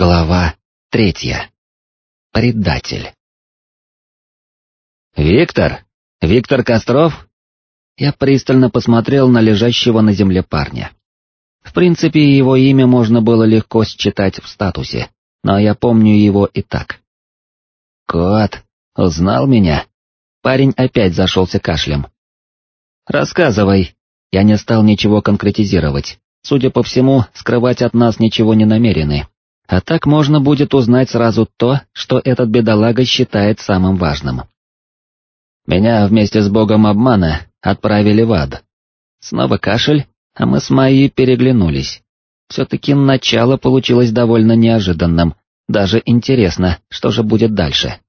Глава третья. Предатель. «Виктор? Виктор Костров?» Я пристально посмотрел на лежащего на земле парня. В принципе, его имя можно было легко считать в статусе, но я помню его и так. «Кот, узнал меня?» Парень опять зашелся кашлем. «Рассказывай». Я не стал ничего конкретизировать. Судя по всему, скрывать от нас ничего не намерены, а так можно будет узнать сразу то, что этот бедолага считает самым важным. Меня вместе с богом обмана отправили в ад. Снова кашель, а мы с Майей переглянулись. Все-таки начало получилось довольно неожиданным, даже интересно, что же будет дальше.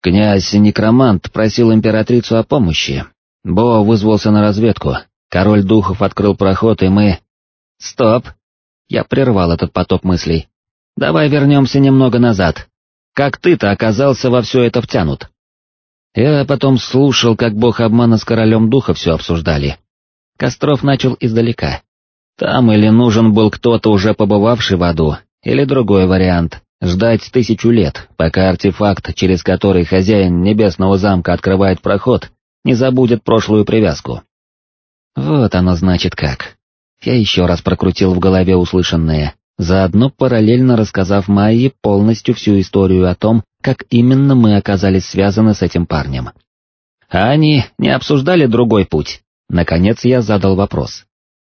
Князь-некромант просил императрицу о помощи. Бо вызвался на разведку, король духов открыл проход, и мы... Стоп! Я прервал этот поток мыслей. Давай вернемся немного назад. Как ты-то оказался во все это втянут? Я потом слушал, как бог обмана с королем духа все обсуждали. Костров начал издалека. Там или нужен был кто-то, уже побывавший в аду, или другой вариант — ждать тысячу лет, пока артефакт, через который хозяин небесного замка открывает проход, не забудет прошлую привязку. Вот оно значит как. Я еще раз прокрутил в голове услышанное, заодно параллельно рассказав Майе полностью всю историю о том, как именно мы оказались связаны с этим парнем. А они не обсуждали другой путь? Наконец я задал вопрос.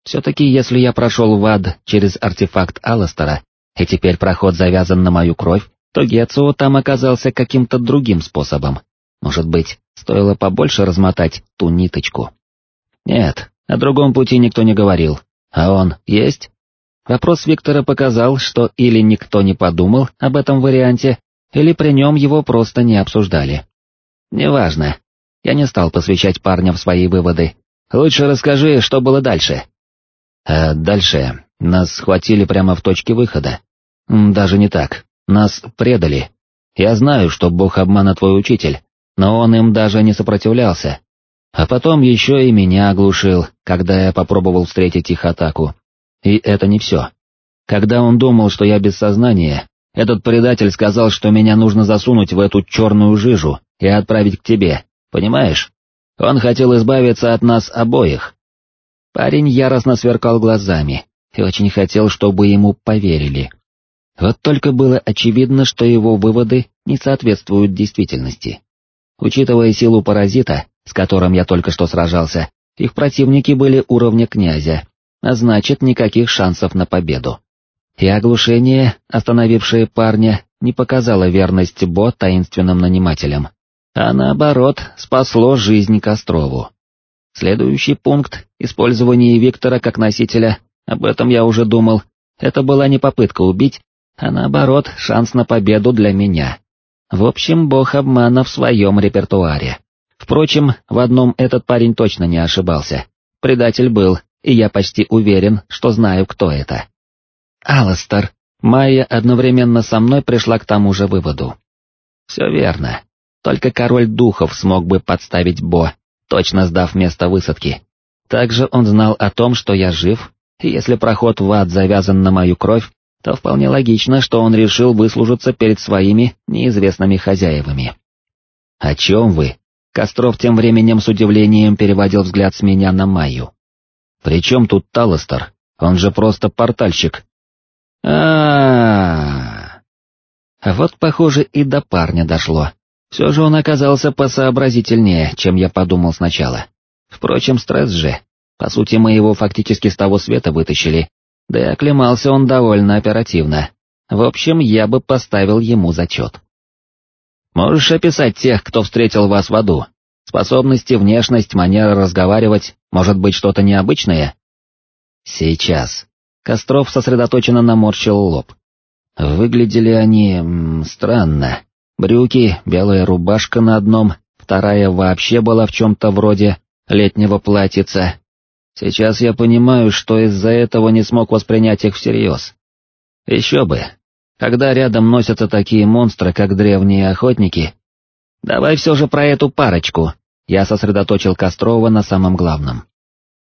Все-таки если я прошел в ад через артефакт Алластера, и теперь проход завязан на мою кровь, то Гецио там оказался каким-то другим способом. Может быть, стоило побольше размотать ту ниточку? Нет, о другом пути никто не говорил. А он есть? Вопрос Виктора показал, что или никто не подумал об этом варианте, или при нем его просто не обсуждали. Неважно. Я не стал посвящать парня в свои выводы. Лучше расскажи, что было дальше. А дальше нас схватили прямо в точке выхода. Даже не так. Нас предали. Я знаю, что бог обмана твой учитель, но он им даже не сопротивлялся. А потом еще и меня оглушил, когда я попробовал встретить их атаку. И это не все. Когда он думал, что я без сознания, этот предатель сказал, что меня нужно засунуть в эту черную жижу и отправить к тебе, понимаешь? Он хотел избавиться от нас обоих. Парень яростно сверкал глазами и очень хотел, чтобы ему поверили. Вот только было очевидно, что его выводы не соответствуют действительности. Учитывая силу паразита, с которым я только что сражался, их противники были уровня князя а значит никаких шансов на победу. И оглушение, остановившее парня, не показало верность Бо таинственным нанимателям, а наоборот спасло жизнь Кострову. Следующий пункт — использование Виктора как носителя, об этом я уже думал, это была не попытка убить, а наоборот шанс на победу для меня. В общем, бог обмана в своем репертуаре. Впрочем, в одном этот парень точно не ошибался. Предатель был, и я почти уверен, что знаю, кто это. Аластер. Майя одновременно со мной пришла к тому же выводу. Все верно. Только король духов смог бы подставить Бо, точно сдав место высадки. Также он знал о том, что я жив, и если проход в ад завязан на мою кровь, то вполне логично, что он решил выслужиться перед своими неизвестными хозяевами. «О чем вы?» Костров тем временем с удивлением переводил взгляд с меня на Майю. При чем тут Талостер? Он же просто портальщик. а а А вот, похоже, и до парня дошло. Все же он оказался посообразительнее, чем я подумал сначала. Впрочем, стресс же. По сути, мы его фактически с того света вытащили, да и оклемался он довольно оперативно. В общем, я бы поставил ему зачет. «Можешь описать тех, кто встретил вас в аду?» Способности, внешность, манера разговаривать, может быть что-то необычное? Сейчас. Костров сосредоточенно наморщил лоб. Выглядели они... Странно. Брюки, белая рубашка на одном, вторая вообще была в чем-то вроде летнего платьица. Сейчас я понимаю, что из-за этого не смог воспринять их всерьез. Еще бы. Когда рядом носятся такие монстры, как древние охотники... Давай все же про эту парочку, я сосредоточил Кострова на самом главном.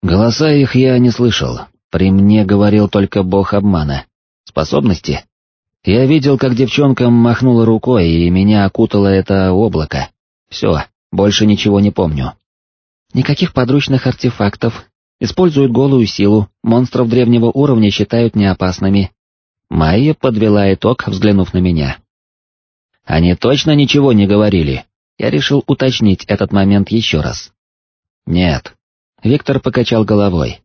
Голоса их я не слышал, при мне говорил только бог обмана. Способности? Я видел, как девчонка махнула рукой, и меня окутало это облако. Все, больше ничего не помню. Никаких подручных артефактов. Используют голую силу, монстров древнего уровня считают неопасными. Майя подвела итог, взглянув на меня. Они точно ничего не говорили. Я решил уточнить этот момент еще раз. Нет. Виктор покачал головой.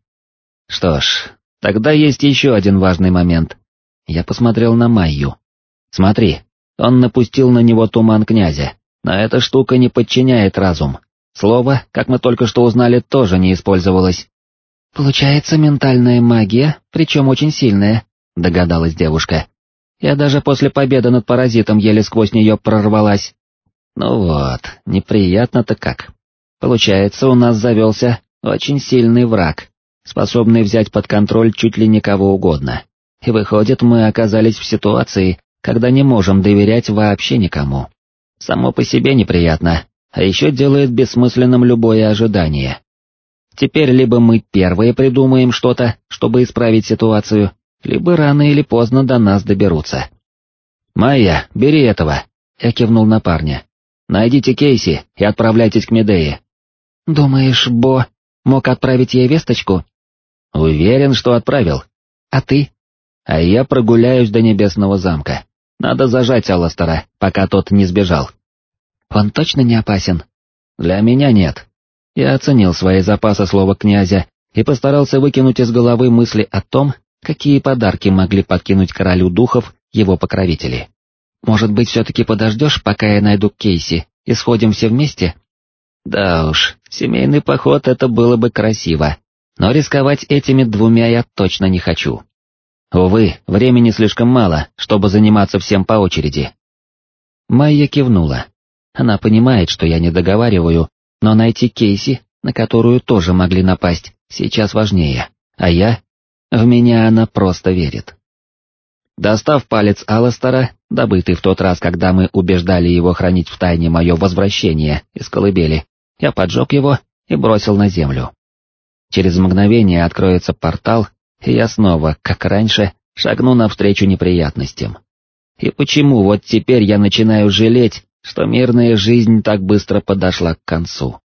Что ж, тогда есть еще один важный момент. Я посмотрел на Майю. Смотри, он напустил на него туман князя, но эта штука не подчиняет разум. Слово, как мы только что узнали, тоже не использовалось. Получается ментальная магия, причем очень сильная, догадалась девушка. Я даже после победы над паразитом еле сквозь нее прорвалась. Ну вот, неприятно-то как. Получается, у нас завелся очень сильный враг, способный взять под контроль чуть ли не кого угодно. И выходит, мы оказались в ситуации, когда не можем доверять вообще никому. Само по себе неприятно, а еще делает бессмысленным любое ожидание. Теперь либо мы первые придумаем что-то, чтобы исправить ситуацию, либо рано или поздно до нас доберутся. «Майя, бери этого!» — я кивнул на парня. «Найдите Кейси и отправляйтесь к Медее». «Думаешь, Бо мог отправить ей весточку?» «Уверен, что отправил. А ты?» а я прогуляюсь до небесного замка. Надо зажать Алластера, пока тот не сбежал. Он точно не опасен? Для меня нет. Я оценил свои запасы слова князя и постарался выкинуть из головы мысли о том, какие подарки могли подкинуть королю духов его покровители. Может быть, все-таки подождешь, пока я найду Кейси, и сходим все вместе? Да уж, семейный поход это было бы красиво, но рисковать этими двумя я точно не хочу. Увы, времени слишком мало, чтобы заниматься всем по очереди. Майя кивнула. Она понимает, что я не договариваю, но найти Кейси, на которую тоже могли напасть, сейчас важнее, а я... В меня она просто верит. Достав палец Алластера, добытый в тот раз, когда мы убеждали его хранить в тайне мое возвращение из колыбели, я поджег его и бросил на землю. Через мгновение откроется портал, и я снова, как раньше, шагну навстречу неприятностям. И почему вот теперь я начинаю жалеть, что мирная жизнь так быстро подошла к концу?